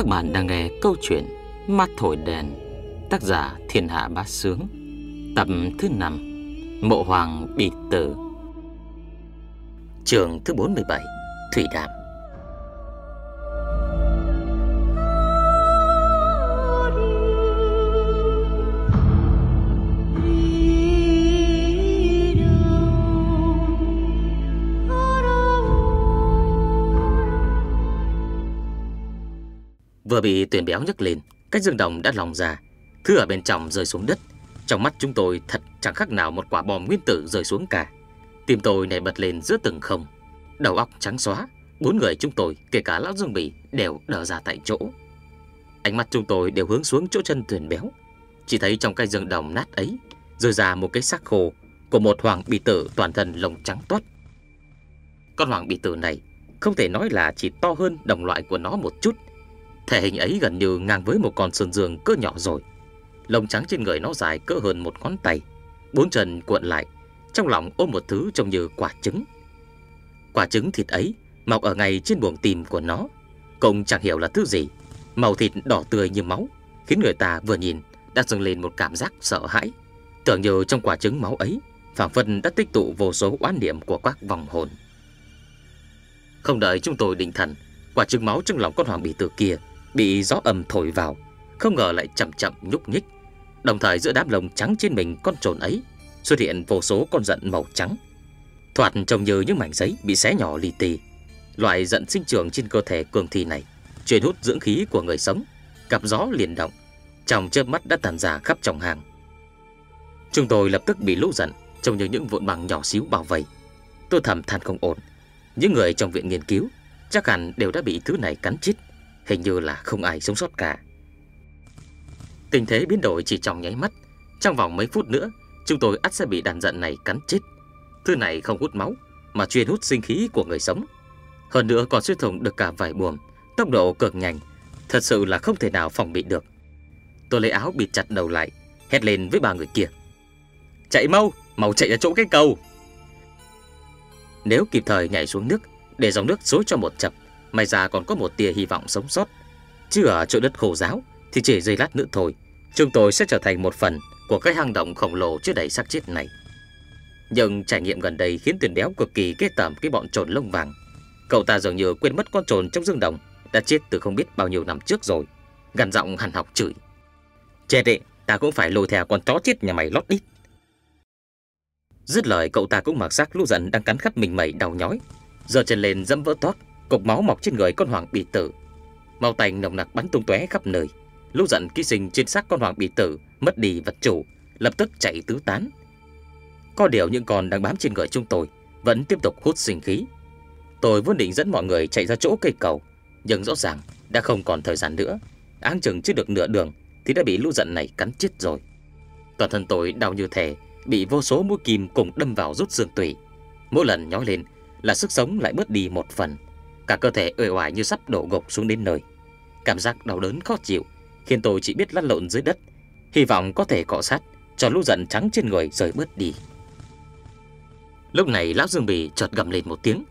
Các bạn đang nghe câu chuyện Mắt thổi đèn, Tác giả Thiên Hạ Bá Sướng, Tập thứ 5 Mộ Hoàng bị tử. Trường thứ 47 Thủy đạm Vừa bị tuyển béo nhấc lên Cách dương đồng đã lòng ra, Thứ ở bên trong rơi xuống đất. Trong mắt chúng tôi thật chẳng khác nào một quả bom nguyên tử rơi xuống cả. Tim tôi nảy bật lên giữa từng không. Đầu óc trắng xóa, Bốn người chúng tôi, kể cả lão dương bỉ, Đều đờ ra tại chỗ. Ánh mắt chúng tôi đều hướng xuống chỗ chân tuyển béo. Chỉ thấy trong cái dương đồng nát ấy, Rơi ra một cái xác khô Của một hoàng bị tử toàn thân lồng trắng toát. Con hoàng bị tử này Không thể nói là chỉ to hơn đồng loại của nó một chút. Thể hình ấy gần như ngang với một con sơn dương cỡ nhỏ rồi. Lông trắng trên người nó dài cỡ hơn một ngón tay, Bốn chân cuộn lại, Trong lòng ôm một thứ trông như quả trứng. Quả trứng thịt ấy, Mọc ở ngay trên buồng tim của nó. Cũng chẳng hiểu là thứ gì, Màu thịt đỏ tươi như máu, Khiến người ta vừa nhìn đã dâng lên một cảm giác sợ hãi. Tưởng như trong quả trứng máu ấy, phảng phân đã tích tụ vô số oán niệm của các vòng hồn. Không đợi chúng tôi định thần, Quả trứng máu trong lòng con hoàng bì tử kia bị gió ẩm thổi vào, không ngờ lại chậm chậm nhúc nhích. Đồng thời giữa đám lông trắng trên mình con trồn ấy xuất hiện vô số con giận màu trắng. Thoạt trông như những mảnh giấy bị xé nhỏ li tì. Loại giận sinh trưởng trên cơ thể cường thi này truyền hút dưỡng khí của người sống, gặp gió liền động, trong chớp mắt đã tàn ra khắp trong hàng. Chúng tôi lập tức bị lũ giận trông như những vụn bằng nhỏ xíu bao vây. Tôi thầm than không ổn. Những người trong viện nghiên cứu chắc hẳn đều đã bị thứ này cắn chít. Hình như là không ai sống sót cả. Tình thế biến đổi chỉ trong nháy mắt. Trong vòng mấy phút nữa Chúng tôi ắt sẽ bị đàn giận này cắn chết. Thứ này không hút máu Mà chuyên hút sinh khí của người sống. Hơn nữa còn xuyên thủng được cả vài buồm Tốc độ cực nhanh Thật sự là không thể nào phòng bị được. Tôi lấy áo bịt chặt đầu lại Hét lên với ba người kia. Chạy mau, mau chạy ra chỗ cái cầu. Nếu kịp thời nhảy xuống nước Để dòng nước xối cho một chập May ra còn có một tia hy vọng sống sót. Chứ ở chỗ đất khô giáo Thì chỉ giây lát nữa thôi Chúng tôi sẽ trở thành một phần Của cái hang động khổng lồ chứa đầy xác chết này. Nhưng trải nghiệm gần đây Khiến tuyển béo cực kỳ ghê tởm cái bọn trồn lông vàng. Cậu ta dường như quên mất con trồn trong dương đồng Đã chết từ không biết bao nhiêu năm trước rồi. Gần giọng hằn học chửi. Chết đệ, ta cũng phải lôi theo con chó chết nhà mày lót ít Dứt lời cậu ta cũng mặc xác lũ giận đang cắn khắp mình mẩy đau nhói. Giờ chân lên dẫm vỡ toát Cục máu mọc trên người con hoàng bị tử. Màu tành nồng nặc bắn tung tóe khắp nơi. Lũ giận ký sinh trên xác con hoàng bị tử, Mất đi vật chủ, Lập tức chạy tứ tán. Có điều những con đang bám trên người chúng tôi Vẫn tiếp tục hút sinh khí. Tôi vốn định dẫn mọi người chạy ra chỗ cây cầu, Nhưng rõ ràng đã không còn thời gian nữa. Áng chừng chưa được nửa đường Thì đã bị lũ giận này cắn chết rồi. Toàn thân tôi đau như thể Bị vô số mũi kim cùng đâm vào rút xương tủy. Mỗi lần nhói lên Là sức sống lại bớt đi một phần. Cả cơ thể uể oải như sắp đổ gục xuống đến nơi. Cảm giác đau đớn khó chịu, Khiến tôi chỉ biết lăn lộn dưới đất. Hy vọng có thể cọ sát Cho lũ giận trắng trên người rời bớt đi. Lúc này lão Dương Bì chợt gầm lên một tiếng.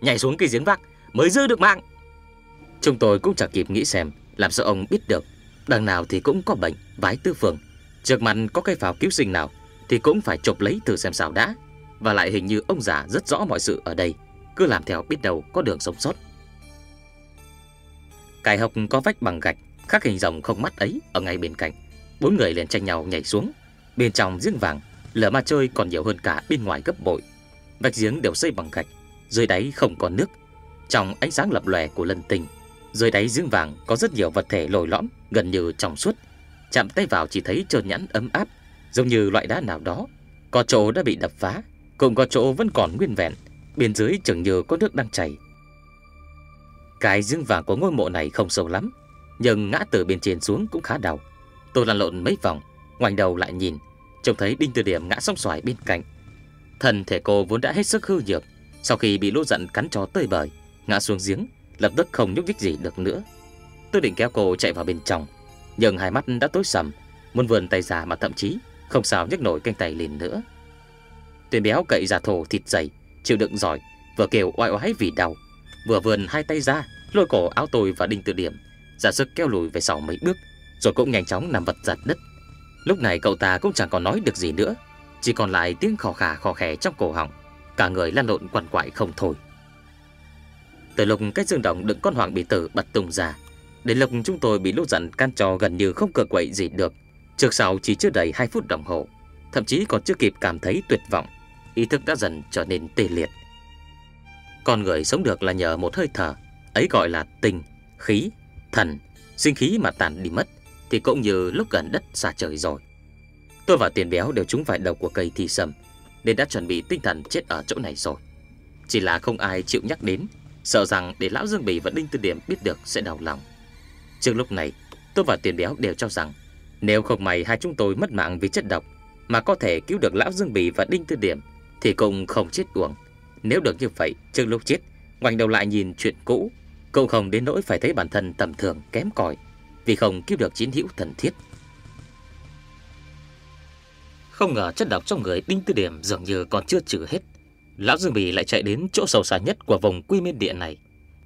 Nhảy xuống cây giếng vác, Mới giữ được mạng. Chúng tôi cũng chẳng kịp nghĩ xem Làm sao ông biết được. Đằng nào thì cũng có bệnh, Vái tư phường Trước mặt có cây pháo cứu sinh nào Thì cũng phải chụp lấy thử xem sao đã. Và lại hình như ông già rất rõ mọi sự ở đây cứ làm theo biết đâu có đường sống sót. Cải học có vách bằng gạch, khắc hình rồng không mắt ấy ở ngay bên cạnh. Bốn người liền tranh nhau nhảy xuống. Bên trong giếng vàng, lửa ma chơi còn nhiều hơn cả bên ngoài gấp bội. Vách giếng đều xây bằng gạch, dưới đáy không có nước. Trong ánh sáng lập lòe của lân tinh, dưới đáy giếng vàng có rất nhiều vật thể lồi lõm, gần như trong suốt. Chạm tay vào chỉ thấy trơn nhẵn ấm áp, giống như loại đá nào đó. Có chỗ đã bị đập phá, cũng có chỗ vẫn còn nguyên vẹn, Bên dưới chừng như có nước đang chảy. Cái giếng vàng của ngôi mộ này không sâu lắm, Nhưng ngã từ bên trên xuống cũng khá đau. Tôi lăn lộn mấy vòng, Ngoảnh đầu lại nhìn, Trông thấy Đinh Tư Điểm ngã song xoài bên cạnh. Thần thể cô vốn đã hết sức hư nhược, Sau khi bị lũ giận cắn cho tơi bời, Ngã xuống giếng, Lập tức không nhúc nhích gì được nữa. Tôi định kéo cô chạy vào bên trong, Nhưng hai mắt đã tối sầm, Muốn vườn tay ra mà thậm chí Không sao nhấc nổi canh tay lên nữa. Tuyên béo cậy giả thổ thịt dày chịu đựng giỏi, vừa kêu oai oái vì đau, vừa vươn hai tay ra, lôi cổ áo tôi và đinh tự điểm, ra sức kéo lùi về sau mấy bước, rồi cũng nhanh chóng nằm vật giặt đất. Lúc này cậu ta cũng chẳng còn nói được gì nữa, chỉ còn lại tiếng khò khà khò khè trong cổ họng, cả người lăn lộn quằn quại không thôi. Từ lúc cái dương động đựng con hoàng bị tử bật tung ra, đến lúc chúng tôi bị lũ giận can trò gần như không cờ quậy gì được, trước sau chỉ chưa đầy 2 phút đồng hồ, thậm chí còn chưa kịp cảm thấy tuyệt vọng, ý thức đã dần trở nên tê liệt. Con người sống được là nhờ một hơi thở, ấy gọi là tình, khí, thần, sinh khí mà tàn đi mất, thì cũng như lúc gần đất xa trời rồi. Tôi và tiền béo đều trúng phải đầu của cây thi sầm, nên đã chuẩn bị tinh thần chết ở chỗ này rồi. Chỉ là không ai chịu nhắc đến, sợ rằng để lão Dương Bỉ và Đinh Tư Điểm biết được sẽ đau lòng. Trước lúc này, tôi và tiền béo đều cho rằng nếu không may hai chúng tôi mất mạng vì chất độc mà có thể cứu được lão Dương Bỉ và Đinh Tư Điểm thì cũng không chết uổng. Nếu được như vậy, trước lúc chết, ngoảnh đầu lại nhìn chuyện cũ, cũng không đến nỗi phải thấy bản thân tầm thường kém cỏi vì không cứu được chiến hữu thần thiết. Không ngờ chất độc trong người Đinh Tư Điểm dường như còn chưa trừ hết. Lão Dương Bì lại chạy đến chỗ sâu xa nhất của vùng quy miên địa này.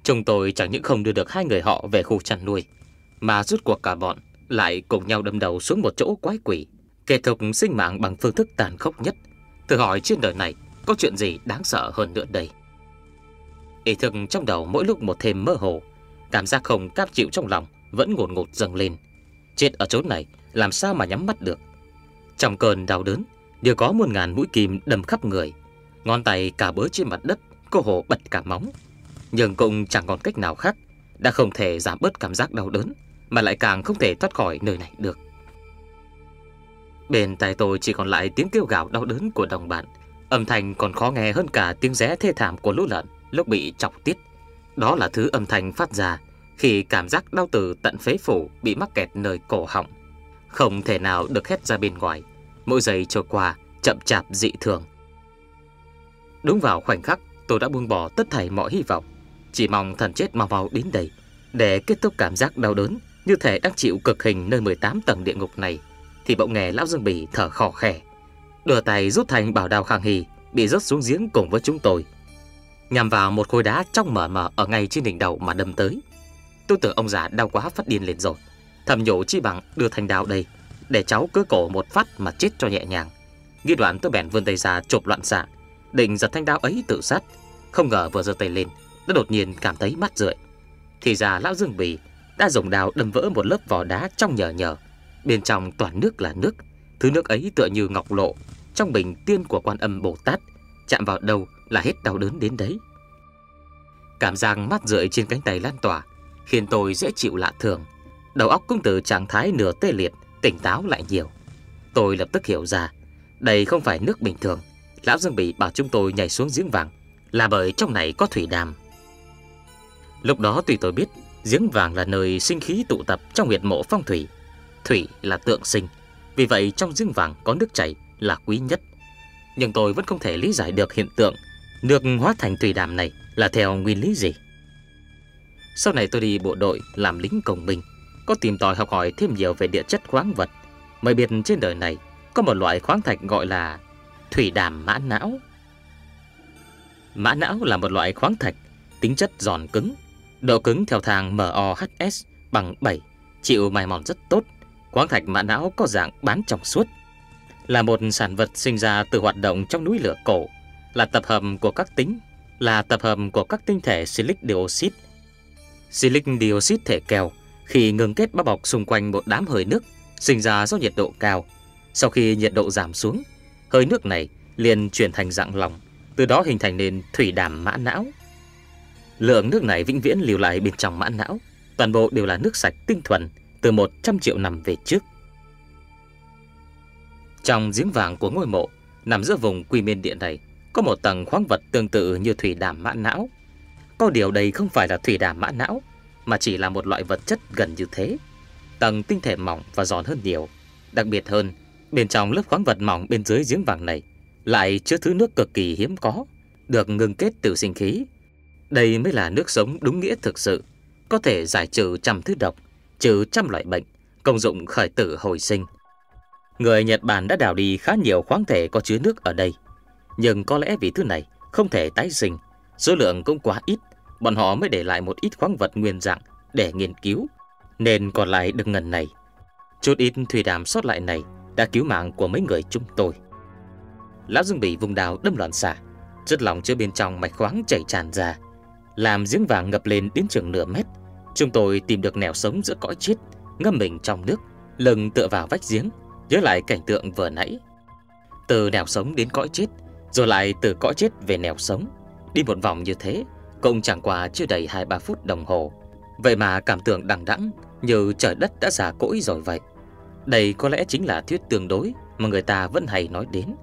Chúng tôi chẳng những không đưa được hai người họ về khu chăn nuôi, mà rút cuộc cả bọn lại cùng nhau đâm đầu xuống một chỗ quái quỷ, kết thúc sinh mạng bằng phương thức tàn khốc nhất. Thử hỏi trên đời này có chuyện gì đáng sợ hơn nữa đây? Ý thức trong đầu mỗi lúc một thêm mơ hồ, cảm giác không cáp chịu trong lòng vẫn ngột ngột dâng lên. Chết ở chỗ này làm sao mà nhắm mắt được? Trong cơn đau đớn, đều có muôn ngàn mũi kim đâm khắp người. Ngón tay cả bớ trên mặt đất, cô hồ bật cả móng. Nhưng cũng chẳng còn cách nào khác, đã không thể giảm bớt cảm giác đau đớn, mà lại càng không thể thoát khỏi nơi này được. Bên tai tôi chỉ còn lại tiếng kêu gào đau đớn của đồng bạn, âm thanh còn khó nghe hơn cả tiếng rẽ thê thảm của lũ lợn lúc bị chọc tiết. Đó là thứ âm thanh phát ra khi cảm giác đau từ tận phế phủ bị mắc kẹt nơi cổ họng không thể nào được hét ra bên ngoài. Mỗi giây trôi qua chậm chạp dị thường. Đúng vào khoảnh khắc, tôi đã buông bỏ tất thảy mọi hy vọng, chỉ mong thần chết mau mau đến đây để kết thúc cảm giác đau đớn như thể đang chịu cực hình nơi 18 tầng địa ngục này. Thì bỗng nghe lão Dương Bỉ thở khò khè, đưa tay rút thành bảo đao khang hì bị rớt xuống giếng cùng với chúng tôi, nhằm vào một khối đá trong mở mở ở ngay trên đỉnh đầu mà đâm tới. Tôi tưởng ông già đau quá phát điên lên rồi. Thầm nhủ chi bằng đưa thanh đao đây Để cháu cứ cổ một phát mà chết cho nhẹ nhàng. Nghi đoạn tôi bèn vươn tay ra chộp loạn xạ Định giật thanh đao ấy tự sát. Không ngờ vừa giơ tay lên Đã đột nhiên cảm thấy mắt rượi. Thì ra lão Dương Bì đã dùng đao đâm vỡ một lớp vỏ đá trong nhờ nhờ. Bên trong toàn nước là nước, Thứ nước ấy tựa như ngọc lộ, Trong bình tiên của quan âm Bồ Tát, Chạm vào đầu là hết đau đớn đến đấy. Cảm giác mắt rượi trên cánh tay lan tỏa, Khiến tôi dễ chịu lạ thường. Đầu óc cũng từ trạng thái nửa tê liệt, Tỉnh táo lại nhiều. Tôi lập tức hiểu ra, Đây không phải nước bình thường. Lão Dương Bỉ bảo chúng tôi nhảy xuống giếng vàng, Là bởi trong này có thủy đàm. Lúc đó tùy tôi biết, Giếng vàng là nơi sinh khí tụ tập Trong huyệt mộ phong thủy Thủy là tượng sinh Vì vậy trong giếng vàng có nước chảy là quý nhất Nhưng tôi vẫn không thể lý giải được hiện tượng Nước hóa thành thủy đàm này Là theo nguyên lý gì Sau này tôi đi bộ đội làm lính công binh có tìm tòi học hỏi thêm nhiều về địa chất khoáng vật, mới biết trên đời này có một loại khoáng thạch gọi là thủy đàm mã não. Mã não là một loại khoáng thạch, tính chất giòn cứng, độ cứng theo thang MOHS bằng 7, chịu mài mòn rất tốt. Quáng thạch mã não có dạng bán trong suốt, là một sản vật sinh ra từ hoạt động trong núi lửa cổ, là tập hợp của các tính, là tập hợp của các tinh thể silic dioxide. Silic dioxide thể keo khi ngừng kết bao bọc xung quanh một đám hơi nước sinh ra do nhiệt độ cao. Sau khi nhiệt độ giảm xuống, hơi nước này liền chuyển thành dạng lỏng, từ đó hình thành nên thủy đàm mã não. Lượng nước này vĩnh viễn lưu lại bên trong mã não, toàn bộ đều là nước sạch tinh thuần từ 100 triệu năm về trước. Trong giếng vàng của ngôi mộ, nằm giữa vùng quy miên điện này, có một tầng khoáng vật tương tự như thủy đàm mã não. Có điều đây không phải là thủy đàm mã não, mà chỉ là một loại vật chất gần như thế. Tầng tinh thể mỏng và giòn hơn nhiều. Đặc biệt hơn, bên trong lớp khoáng vật mỏng bên dưới giếng vàng này lại chứa thứ nước cực kỳ hiếm có, được ngưng kết từ sinh khí. Đây mới là nước sống đúng nghĩa thực sự, có thể giải trừ trăm thứ độc, trừ trăm loại bệnh, công dụng khởi tử hồi sinh. Người Nhật Bản đã đào đi khá nhiều khoáng thể có chứa nước ở đây, nhưng có lẽ vì thứ này không thể tái sinh, số lượng cũng quá ít bọn họ mới để lại một ít khoáng vật nguyên dạng để nghiên cứu. Nên còn lại được ngần này Chút ít thủy đàm sót lại này Đã cứu mạng của mấy người chúng tôi Lão Dương Bỉ vùng đào đâm loạn xạ Chất lỏng chứa bên trong mạch khoáng chảy tràn ra Làm giếng vàng ngập lên đến chừng nửa mét Chúng tôi tìm được nẻo sống giữa cõi chết, Ngâm mình trong nước, Lưng tựa vào vách giếng, Nhớ lại cảnh tượng vừa nãy. Từ nẻo sống đến cõi chết, Rồi lại từ cõi chết về nẻo sống. Đi một vòng như thế, Cũng chẳng qua chưa đầy 2-3 phút đồng hồ. Vậy mà cảm tưởng đằng đẵng Như trời đất đã già cỗi rồi vậy. Đây có lẽ chính là thuyết tương đối Mà người ta vẫn hay nói đến.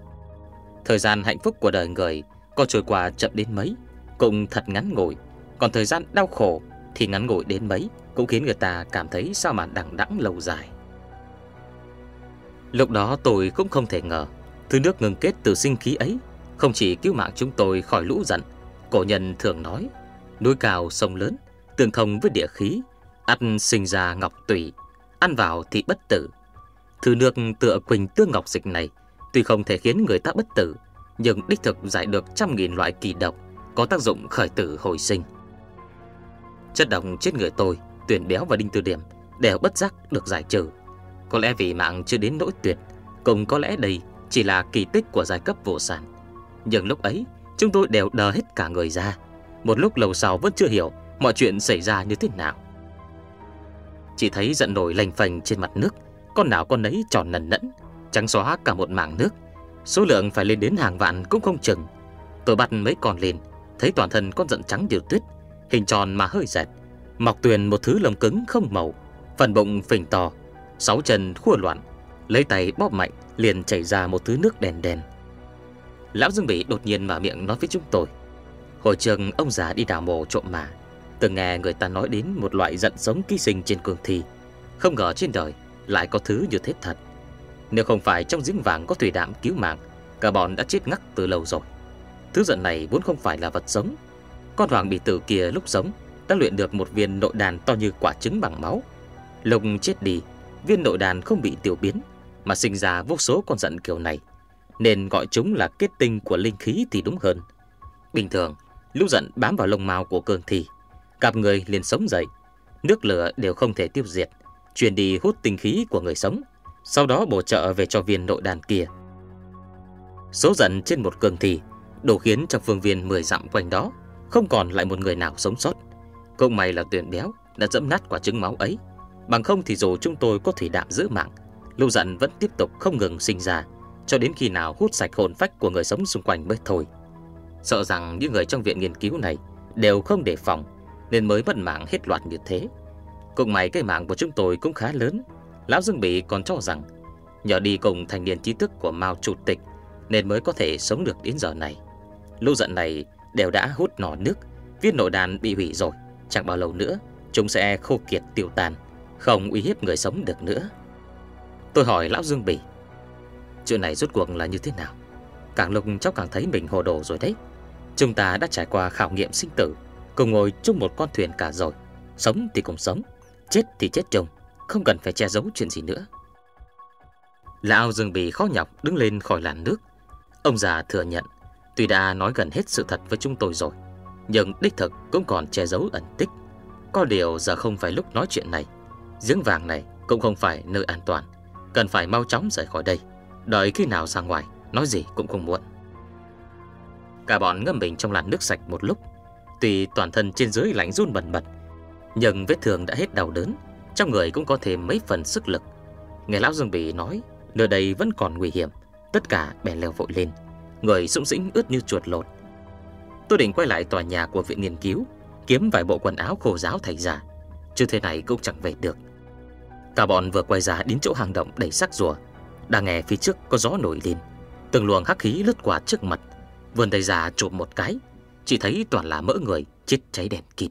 Thời gian hạnh phúc của đời người Có trôi qua chậm đến mấy, Cũng thật ngắn ngủi. Còn thời gian đau khổ thì ngắn ngủi đến mấy Cũng khiến người ta cảm thấy sao mà đằng đẵng lâu dài. Lúc đó tôi cũng không thể ngờ, Thứ nước ngừng kết từ sinh khí ấy, Không chỉ cứu mạng chúng tôi khỏi lũ giận, Cổ nhân thường nói, Núi cao sông lớn, Tương thông với địa khí Ăn sinh ra ngọc tùy Ăn vào thì bất tử. Thứ nước tựa quỳnh tương ngọc dịch này, Tuy không thể khiến người ta bất tử, Nhưng đích thực giải được trăm nghìn loại kỳ độc, Có tác dụng khởi tử hồi sinh. Chất độc chết người tôi, Tuyển béo và đinh tư điểm, Đều bất giác được giải trừ. Có lẽ vì mạng chưa đến nỗi tuyệt, cũng có lẽ đây chỉ là kỳ tích của giai cấp vô sản. Nhưng lúc ấy, Chúng tôi đều đờ hết cả người ra. Một lúc lâu sau vẫn chưa hiểu Mọi chuyện xảy ra như thế nào. Chỉ thấy giận nổi lành phành trên mặt nước, Con nào con nấy tròn nần nẫn, Trắng xóa cả một mảng nước. Số lượng phải lên đến hàng vạn cũng không chừng. Tôi bắt mấy con lên, Thấy toàn thân con giận trắng như tuyết Hình tròn mà hơi dẹt. Mọc tuyền một thứ lồng cứng không màu. Phần bụng phình to. Sáu chân khua loạn. Lấy tay bóp mạnh, liền chảy ra một thứ nước đèn đèn. Lão Dương Bỉ đột nhiên mở miệng nói với chúng tôi. Hồi trường ông già đi đào mồ trộm mà. Từng nghe người ta nói đến một loại giận sống ký sinh trên cương thi. Không ngờ trên đời lại có thứ như thế thật. Nếu không phải trong giếng vàng có thủy đạm cứu mạng, Cả bọn đã chết ngắc từ lâu rồi. Thứ giận này vốn không phải là vật sống con hoàng bị tử kia lúc sống Đã luyện được một viên nội đàn to như quả trứng bằng máu. Lông chết đi, Viên nội đàn không bị tiểu biến Mà sinh ra vô số con giận kiểu này. Nên gọi chúng là kết tinh của linh khí thì đúng hơn. Bình thường, Lũ giận bám vào lông mao của cường thi, gặp người liền sống dậy. Nước lửa đều không thể tiêu diệt, Truyền đi hút tinh khí của người sống, Sau đó bổ trợ về cho viên nội đàn kia. Số giận trên một cường thi Đủ khiến trong phương viên 10 dặm quanh đó không còn lại một người nào sống sót. Cũng may là tuyển béo Đã dẫm nát quả trứng máu ấy. Bằng không thì dù chúng tôi có thủy đạm giữ mạng, Lưu giận vẫn tiếp tục không ngừng sinh ra, Cho đến khi nào hút sạch hồn phách của người sống xung quanh mới thôi. Sợ rằng những người trong viện nghiên cứu này Đều không đề phòng, Nên mới mất mạng hết loạt như thế. Cũng may cái mạng của chúng tôi cũng khá lớn. Lão Dương Bỉ còn cho rằng, Nhờ đi cùng thành niên trí thức của Mao Chủ tịch, Nên mới có thể sống được đến giờ này. Lưu giận này đều đã hút nỏ nước, Viên nội đàn bị hủy rồi, Chẳng bao lâu nữa, Chúng sẽ khô kiệt tiêu tan, Không uy hiếp người sống được nữa. Tôi hỏi Lão Dương Bỉ, Chuyện này rốt cuộc là như thế nào? Càng lúc cháu càng thấy mình hồ đồ rồi đấy. Chúng ta đã trải qua khảo nghiệm sinh tử, Cùng ngồi chung một con thuyền cả rồi, Sống thì cùng sống, Chết thì chết chung, Không cần phải che giấu chuyện gì nữa. Lão Dương Bì khó nhọc đứng lên khỏi làn nước. Ông già thừa nhận Tuy đã nói gần hết sự thật với chúng tôi rồi, Nhưng đích thực cũng còn che giấu ẩn tích. Có điều giờ không phải lúc nói chuyện này. Giếng vàng này cũng không phải nơi an toàn. Cần phải mau chóng rời khỏi đây. Đợi khi nào ra ngoài, Nói gì cũng không muộn. Cả bọn ngâm mình trong làn nước sạch một lúc. Tuy toàn thân trên dưới lạnh run bần bật, Nhưng vết thương đã hết đau đớn. Trong người cũng có thêm mấy phần sức lực. Nghe Lão Dương Bỉ nói, Nơi đây vẫn còn nguy hiểm. Tất cả bèn leo vội lên. Người sũng sĩnh ướt như chuột lột. Tôi định quay lại tòa nhà của viện nghiên cứu Kiếm vài bộ quần áo khô giáo thầy già, Chứ thế này cũng chẳng về được. Cả bọn vừa quay ra đến chỗ hang động đầy sắc rùa. Đang nghe phía trước có gió nổi lên. Từng luồng hắc khí lướt qua trước mặt. Vườn tay già chụp một cái. Chỉ thấy toàn là mỡ người chết cháy đèn kịt.